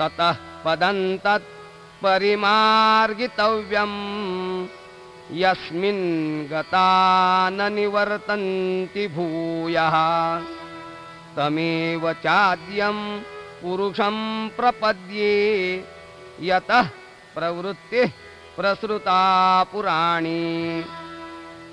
ततः पदं तत् परिमार्गितव्यम् यस्मिन् गता न निवर्तन्ति भूयः। तमेव चाद्यं पुरुषम् प्रपद्ये। यतः प्रवृत्तिः प्रसृता पुराणी।